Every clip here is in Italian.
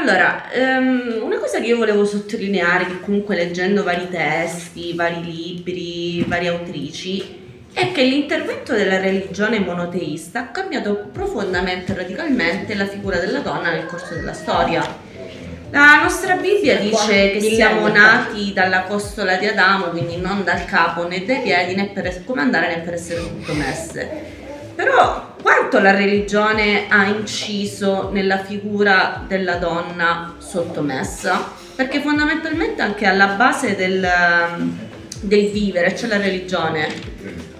Allora, ehm, una cosa che io volevo sottolineare, che comunque leggendo vari testi, vari libri, varie autrici, è che l'intervento della religione monoteista ha cambiato profondamente e radicalmente la figura della donna nel corso della storia. La nostra Bibbia dice che siamo nati dalla costola di Adamo, quindi non dal capo né dai piedi né per comandare né per essere sottomesse. Però quanto la religione ha inciso nella figura della donna sottomessa? Perché fondamentalmente anche alla base del, del vivere c'è la religione.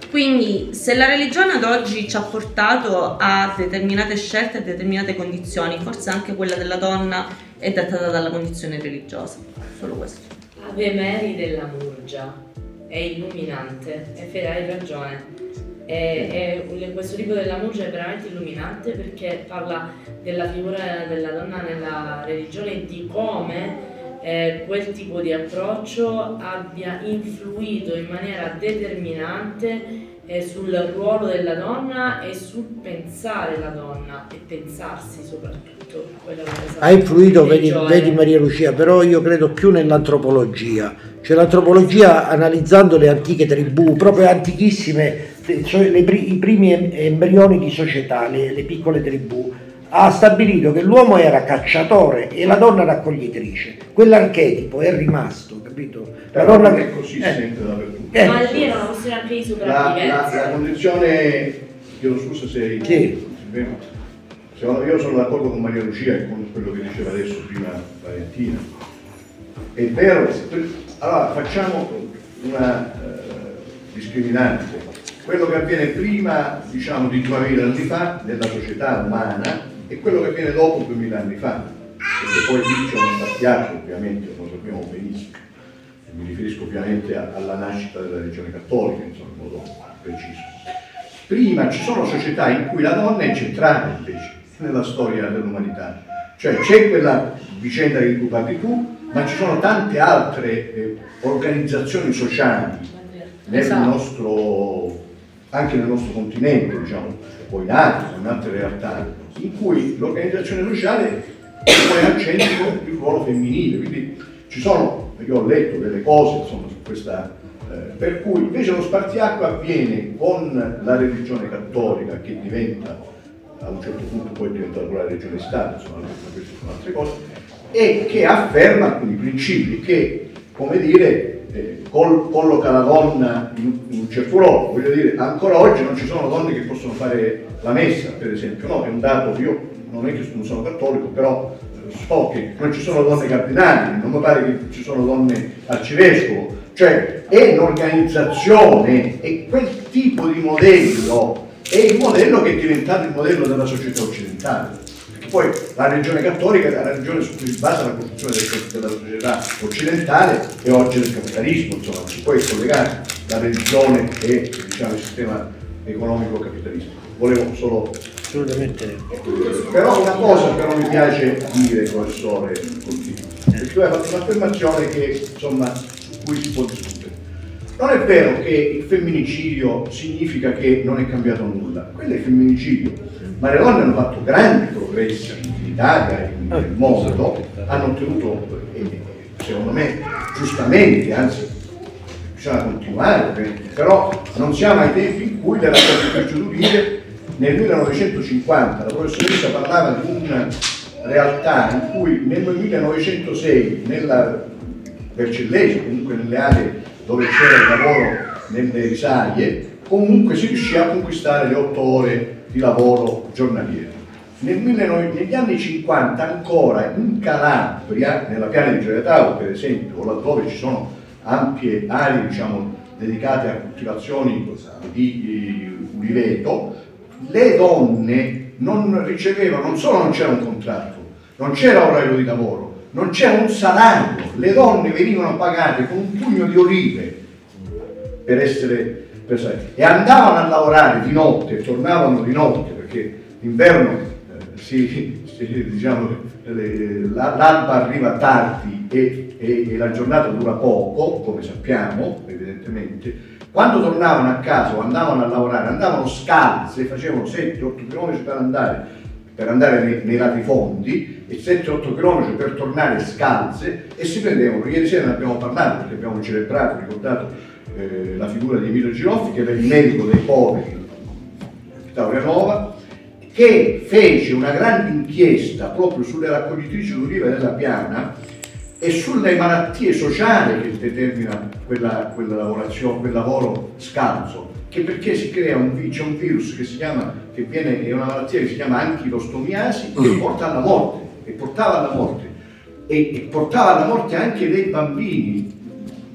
Quindi se la religione ad oggi ci ha portato a determinate scelte e determinate condizioni, forse anche quella della donna è dettata dalla condizione religiosa. Solo questo. Ave Mary della Murgia è illuminante, e hai ragione. È, è, questo libro della Murgia è veramente illuminante perché parla della figura della donna nella religione e di come eh, quel tipo di approccio abbia influito in maniera determinante eh, sul ruolo della donna e sul pensare la donna e pensarsi soprattutto. Ha influito, vedi, vedi, Maria Lucia, però io credo più nell'antropologia, cioè l'antropologia analizzando le antiche tribù, proprio antichissime, le, i primi embrioni di società, le, le piccole tribù, ha stabilito che l'uomo era cacciatore e la donna raccoglitrice. Quell'archetipo è rimasto, capito? La Però donna è così eh, sempre dappertutto. Eh. Ma lì era una questione anche di sopravvivenza. La, la, la condizione, chiedo scusa se... Sì. Io sono d'accordo con Maria Lucia e con quello che diceva adesso prima Valentina. È vero, allora facciamo una uh, discriminante. Quello che avviene prima, diciamo, di 2000 anni fa nella società umana e quello che avviene dopo 2000 anni fa, perché poi lì c'è un stacchiaggio ovviamente, lo sappiamo benissimo, e mi riferisco ovviamente alla nascita della religione cattolica, insomma, in modo preciso. Prima ci sono società in cui la donna è centrale invece nella storia dell'umanità, cioè c'è quella vicenda che tu parli tu, ma ci sono tante altre eh, organizzazioni sociali nel esatto. nostro, anche nel nostro continente, diciamo, poi in Africa, in altre realtà, in cui l'organizzazione sociale pone al centro il ruolo femminile, quindi ci sono, io ho letto delle cose insomma, su questa, eh, per cui invece lo spartiacque avviene con la religione cattolica che diventa, a un certo punto poi diventa la religione Stato, insomma queste sono altre cose, e che afferma alcuni principi che, come dire, eh, col, colloca la donna in, in, un certo ruolo. Voglio dire, ancora oggi non ci sono donne che possono fare la messa, per esempio, no? È un dato, io non è che non sono cattolico, però eh, so che non ci sono donne cardinali, non mi pare che ci sono donne arcivescovo, cioè è un'organizzazione e quel tipo di modello è il modello che è diventato il modello della società occidentale poi la religione cattolica è la religione su cui si basa la costruzione della società occidentale e oggi del capitalismo, insomma, si può collegare la religione e diciamo, il sistema economico capitalista. Volevo solo assolutamente. Però una cosa che non mi piace dire professore Contino perché tu hai fatto un'affermazione che insomma su cui si può discutere non è vero che il femminicidio significa che non è cambiato nulla. Quello è il femminicidio. Ma le donne hanno fatto grandi progressi in Italia e nel mondo, hanno ottenuto, secondo me, giustamente, anzi bisogna continuare, però non siamo ai tempi in cui della d'udire nel 1950 la professoressa parlava di una realtà in cui nel 1906 nella Vercellese, comunque nelle aree dove c'era il lavoro nelle risaie, comunque si riuscì a conquistare le otto ore di lavoro giornaliero. Nel 19, negli anni 50 ancora in Calabria, nella piana di Gioiatavo per esempio, laddove ci sono ampie aree diciamo, dedicate a coltivazioni di uliveto, le donne non ricevevano, non solo non c'era un contratto, non c'era orario di lavoro, non c'era un salario, le donne venivano pagate con un pugno di olive per essere e andavano a lavorare di notte, tornavano di notte perché l'inverno eh, si, si, diciamo, l'alba arriva tardi e, e, e, la giornata dura poco, come sappiamo evidentemente. Quando tornavano a casa o andavano a lavorare, andavano scalze, facevano 7-8 km per andare per andare nei, nei latifondi e 7-8 km per tornare scalze e si prendevano, ieri sera ne abbiamo parlato perché abbiamo celebrato, ricordato eh, la figura di Emilio Giroffi che era il medico dei poveri di Taurianova che fece una grande inchiesta proprio sulle raccoglitrici d'oliva della Piana e sulle malattie sociali che determina quella, quella quel lavoro scalzo, che perché si crea un, c'è un virus che si chiama, che viene, è una malattia che si chiama anchilostomiasi che mm. porta alla morte, e portava alla morte, e, e portava alla morte anche dei bambini.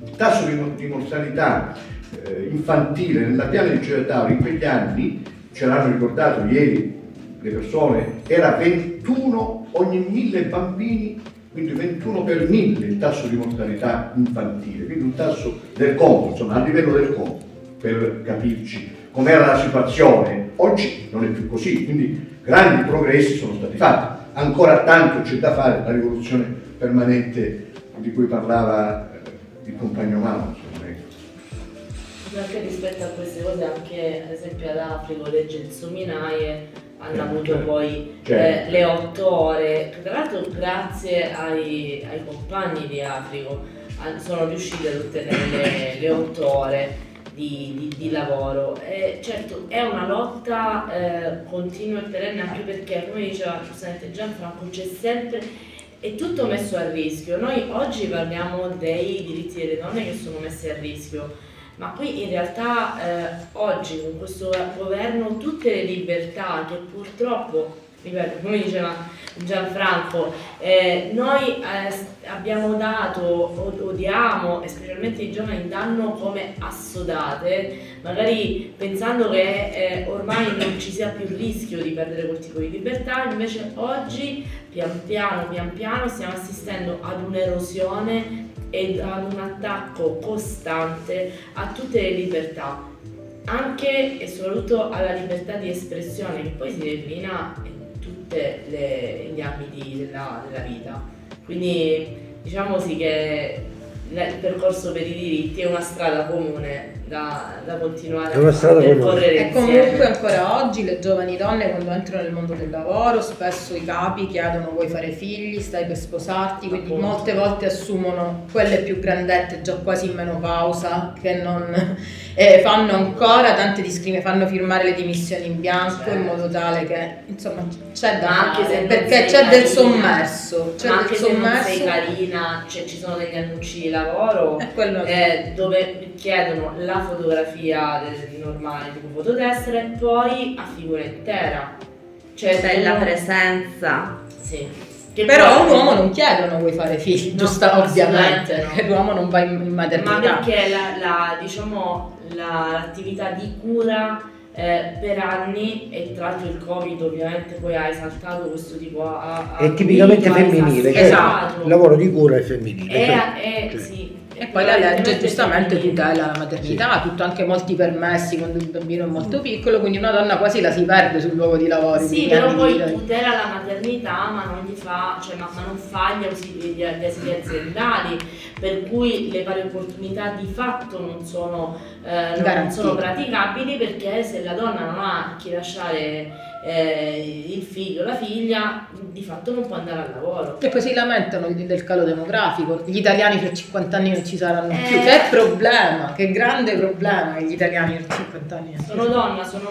Il tasso di, di mortalità eh, infantile nella piana di Gioia in quegli anni, ce l'hanno ricordato ieri le persone, era 21 ogni mille bambini quindi 21 per 1000 il tasso di mortalità infantile, quindi un tasso del Congo, insomma a livello del Congo, per capirci com'era la situazione. Oggi non è più così, quindi grandi progressi sono stati fatti. Ancora tanto c'è da fare, la rivoluzione permanente di cui parlava eh, il compagno Mano. Ecco. Anche rispetto a queste cose, anche ad esempio ad Africo, legge Zuminaie hanno avuto poi certo. eh, le otto ore, tra l'altro grazie ai, ai compagni di Africo sono riusciti ad ottenere le, le otto ore di, di, di, lavoro. E certo è una lotta eh, continua e perenne anche perché, come diceva giustamente Gianfranco, c'è sempre è tutto messo a rischio. Noi oggi parliamo dei diritti delle donne che sono messi a rischio ma qui in realtà eh, oggi con questo governo tutte le libertà che purtroppo, ripeto, come diceva Gianfranco, eh, noi eh, abbiamo dato o diamo, e specialmente i giovani danno come assodate, magari pensando che eh, ormai non ci sia più rischio di perdere quel tipo di libertà, invece oggi pian piano, pian piano stiamo assistendo ad un'erosione e ad un attacco costante a tutte le libertà, anche e soprattutto alla libertà di espressione che poi si declina in tutti gli ambiti della, della vita. Quindi diciamo sì che il percorso per i diritti è una strada comune da, da continuare a percorrere E comunque ancora oggi le giovani donne quando entrano nel mondo del lavoro spesso i capi chiedono vuoi fare figli, stai per sposarti, quindi Appunto. molte volte assumono quelle più grandette già quasi in menopausa che non eh, fanno ancora tante discriminazioni, fanno firmare le dimissioni in bianco certo. in modo tale che insomma c'è da fare perché c'è del sommerso, c'è ma anche del sommerso. se non sei carina, cioè, ci sono degli annunci di lavoro eh, dove chiedono la fotografia del, normale tipo fototessera e poi a figura intera. Cioè bella presenza. Sì. Che Però a un uomo non chiedono vuoi fare figli, no, giusta ovviamente, no. perché l'uomo non va in, in maternità. Ma perché la, la, diciamo, la, l'attività di cura eh, per anni e tra l'altro il covid ovviamente poi ha esaltato questo tipo a, a è tipicamente femminile cioè esatto. il lavoro di cura è femminile è, cioè, è, cioè. sì, e poi la legge giustamente tutela la maternità, sì. tutto anche molti permessi quando il bambino è molto piccolo, quindi una donna quasi la si perde sul luogo di lavoro. Sì, però poi tutela la maternità, ma non gli fa, cioè, ma, ma non fa gli ausili, gli ausili aziendali, per cui le pari opportunità di fatto non sono, eh, non sono praticabili perché se la donna non ha chi lasciare eh, il figlio, la figlia, di fatto non può andare al lavoro. E poi si lamentano del calo demografico, gli italiani fra 50 anni non ci saranno eh, più, che problema, che grande problema che gli italiani fra 50 anni. Sono donna, sono